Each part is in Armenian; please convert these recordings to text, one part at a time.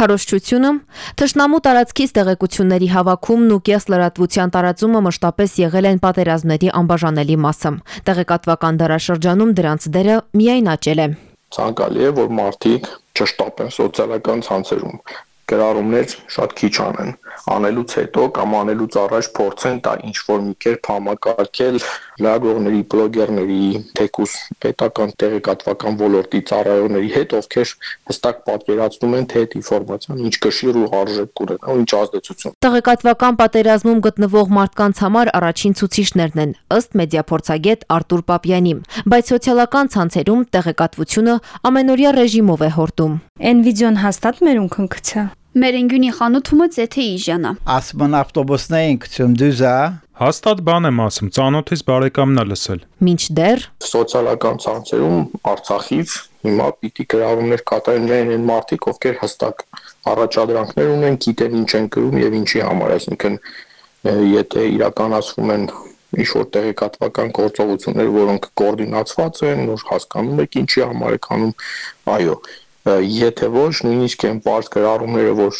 Քարոշչությունը Թշնամու տարածքից տեղեկությունների հավաքումն ու կես լրատվության տարածումը մշտապես եղել են պատերազմների անբաժանելի մասը։ Տեղեկատվական դարաշրջանում դրանց դերը միայն աճել է։ Ցանկալի է, որ մարդիկ չշտապեն սոցիալական ցանցերում գրառումներ շատ քիչ անեն անելուց հետո կամ անելուց առաջ փորձեն դա ինչ որ մի կերպ համակարգել լրագրողների, բլոգերների, թեկուս պետական տեղեկատվական ոլորտի ծառայողների հետ, ովքեր հստակ պատկերացնում են թե այդ ինֆորմացիան ինչ կշիռ ու արժեք կունենա ու ինչ ազդեցություն։ Տեղեկատվական պատերազմում գտնվող մարդկանց համար առաջին ցուցիչներն են, ըստ մեդիափորձագետ Արտուր Պապյանի, բայց սոցիալական ցանցերում տեղեկատվությունը ամենօրյա ռեժիմով է հորդում։ Այն վիդեոն հաստատ մեր ունքնքցա Մերենգյունի խանութումը ձեթե իժանա։ Ասման ավտոբուսներին գցում դուզա։ Հաստատ բան եմ ասում, ծանոթից բարեկամն է լսել։ Մինչ դեռ սոցիալական ցանցերում Արցախից հիմա պիտի գրառումներ կատարեն միայն այն մարդիկ, ովքեր հստակ առաջադրանքներ ունեն, գիտեն ինչ են գրում եւ ինչի համար, այսինքն եթե իրականացվում են ինչ որ տեղեկատվական գործողություններ, որոնք կոորդինացված են, որ հասկանում եք ինչի համար եք անում, այո, եթե ոչ նույնիսկ այն բարձ գրառումները որ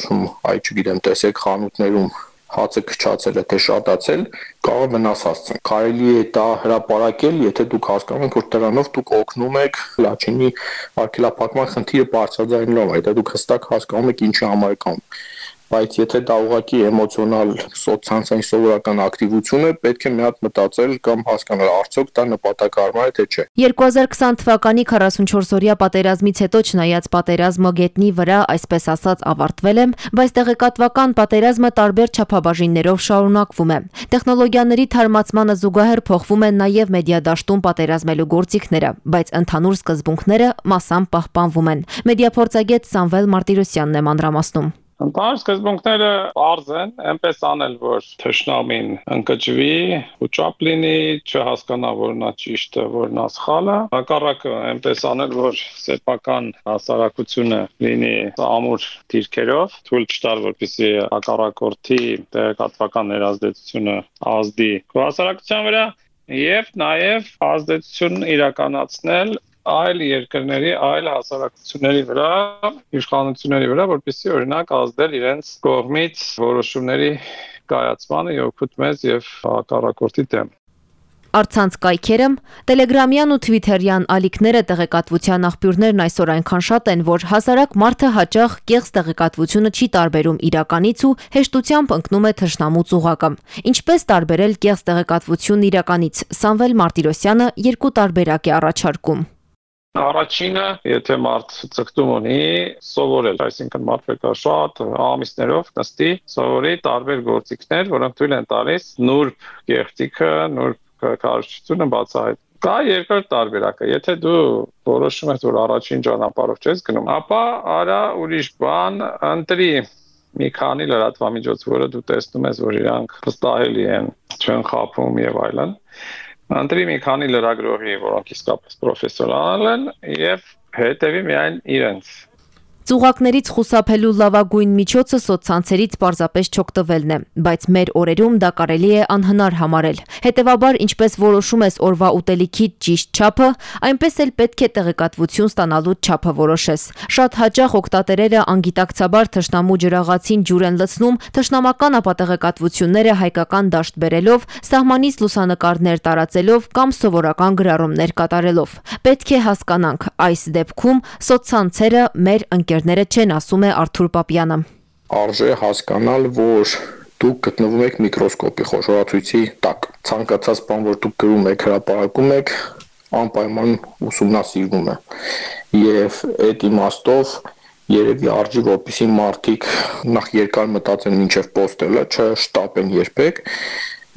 այ չգիտեմ տեսեք խանութներում հացը քչացել է թե շատացել կարող է վնաս հասցնել կարելի է դա հրապարակել եթե դուք հասկանում եք որ դրանով դուք օգնում եք լաչինի արգելափակման խնդիրը բարձրաձայնելով այդ դուք հստակ հասկանում եք ինչի համար անում բայց եթե դա ուղղակի էմոցիոնալ սոցցանցային սովորական ակտիվություն է, պետք է մի հատ մտածել կամ հասկանալ արդյոք դա նպատակարար է թե չէ։ 2020 թվականի 44-օրյա պատերազմից հետո չնայած պատերազմը գետնի վրա, այսպես ասած, ավարտվել է, բայց տեղեկատվական պատերազմը տարբեր չափաբաժիններով շարունակվում է։ Տեխնոլոգիաների թարմացմանը զուգահեռ փոխվում են նաև մեդիա դաշտում պատերազմելու գործիքները, բայց ընդհանուր սկզբունքները մասամբ պահպանվում են։ Մեդիափորձագետ Սամվել Մարտիրոսյանն է մանրամասնում։ Ընդհանուր սկզբունքները բարձ են, այնպես անել, որ թշնամին ընկճվի, ու չափ լինի, չհասկանա, որ նա ճիշտ է, որ նա սխալ է։ Հակառակը այնպես անել, որ սեփական հասարակությունը լինի ամուր դիրքերով, թույլ չտալ, որպեսզի հակառակորդի տեղեկատվական ներազդեցությունը ազդի հասարակության վրա եւ նաեւ ազդեցություն իրականացնել այլ երկրների, այլ հասարակությունների վրա, իշխանությունների վրա, որպեսզի օրինակ ազդել իրենց կողմից որոշումների կայացմանը եւ օգուտ մեզ եւ հակառակորդի դեմ։ Արցանց կայքերը, Տելեգրամյան ու Թվիթերյան ալիքները տեղեկատվության աղբյուրներն այսօր այնքան շատ են, որ հասարակ մարդը հաճախ կեղծ տեղեկատվությունը չի տարբերում իրականից ու հեշտությամբ ընկնում է թշնամու ծուղակը։ Ինչպես տարբերել կեղծ տեղեկատվությունն իրականից։ Սամվել Մարտիրոսյանը երկու տարբերակ է առաջարկում։ Առաջինը, եթե մարդ ցկտում ունի, սովորել, այսինքն մարդ պետք է շատ ամիսներով նստի, սովորի տարբեր գործիքներ, որոնք թույլ են տալիս նուրբ գեղեցիկը, նուրբ կարողությունը բացահայտ Կա երկրորդ տարբերակը, եթե դու որոշում ես, որ առաջին ճանապարհով չես գնում, ապա արա ուրիշ բան, ընտրի մի քանի լրատվամիջոց, որը դու տեսնում ես, որ իրանք վստահելի են, չեն խափում եւ այլն ընտրի մի քանի լրագրողի, որոնք իսկապես պրոֆեսիոնալ են եւ հետեւի միայն իրենց Ծուղակներից խուսափելու լավագույն միջոցը սոցցանցերից պարզապես չօգտվելն է, բայց մեր օրերում դա կարելի է անհնար համարել։ Հետևաբար, ինչպես որոշում ես օրվա ուտելիքի ճիշտ չափը, այնպես էլ պետք է տեղեկատվություն ստանալու չափը որոշես։ Շատ հաճախ օգտատերերը անգիտակցաբար թշնամու ջրաղացին ջուր են լցնում, թշնամական ապատեղեկատվությունները հայկական դաշտ բերելով, սահմանից լուսանկարներ տարածելով կամ սովորական գրառումներ կատարելով։ Պետք է հասկանանք, այս դեպքում սոցցանցերը մեր ընկեր ընկերները չեն, ասում է Արթուր Պապյանը։ Արժե հասկանալ, որ դուք գտնվում եք միկրոսկոպի խոշորացույցի տակ։ Ցանկացած բան, որ դուք գրում եք, հրապարակում եք, անպայման ուսումնասիրվում է։ Եվ այդ իմաստով երևի արժի որպեսի մարդիկ նախ երկար մտածեն ինչև պոստելը, չշտապեն երբեք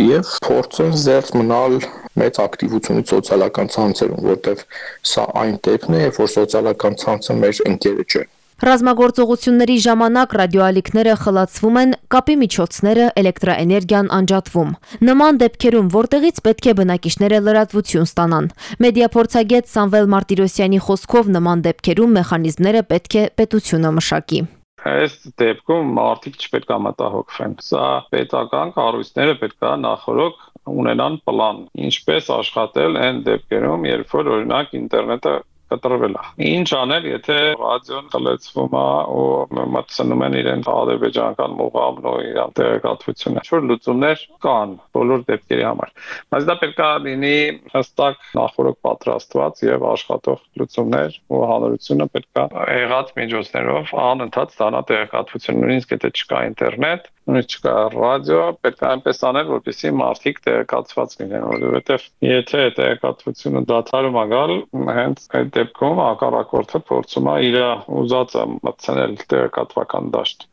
եւ փորձեն զերծ մնալ մեծ ակտիվությունից սոցիալական ցանցերում, որտեղ սա այն դեպքն է, որ սոցիալական ցանցը մեր ընկերը չէ։ Ռազմագործողությունների ժամանակ ռադիոալիքները խլացվում են, կապի միջոցները, էլեկտրաէներգիան անջատվում։ Նման դեպքերում որտեղից պետք է բնակիչները լրատվություն ստանան։ Մեդիափորձագետ Սամվել Մարտիրոսյանի խոսքով նման դեպքերում մեխանիզմները պետք է պետությունը մշակի։ Այս դեպքում մարդիկ չպետք է մտահոգվեն։ Սա պետական կառույցները պետք է նախորոք ունենան պլան, ինչպես աշխատել այն դեպքերում, երբ որ օրինակ ինտերնետը կտրվել է։ Ինչ անել, եթե ռադիոն խլեցվում է ու մտցնում են իրեն ադրբեջանական մուղամն ու իրան տեղեկատվությունը։ Ինչ-որ լուծումներ կան բոլոր դեպքերի համար։ Բայց դա պետք է լինի հստակ նախորդ պատրաստված եւ աշխատող լուծումներ ու հանրությունը պետք է եղած միջոցներով անընդհատ ստանա տեղեկատվություն։ Նույնիսկ եթե չկա ինտերնետ, նույնիսկ չկա ռադիո, պետք է այնպես անել, որպեսզի մարդիկ տեղեկացված լինեն, որովհետև եթե տեղեկատվությունը դադարում է գալ, հենց այդ դեպքում հակառակորդը փորձում է իր ուզածը մտցնել տեղեկատվական դաշտ։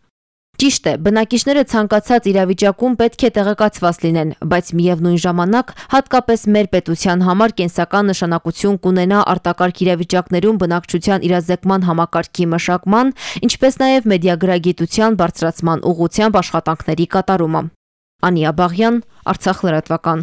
Ճիշտ է, բնակիչները ցանկացած իրավիճակում պետք է տեղեկացված լինեն, բայց միևնույն ժամանակ հատկապես մեր պետության համար կենսական նշանակություն կունենա արտակարգ իրավիճակներում բնակչության իրազեկման համակարգի մշակման, ինչպես նաև մեդիագրագիտության բարձրացման ուղղությամբ աշխատանքների կատարումը։ Անիա Բաղյան, Արցախ լրատվական։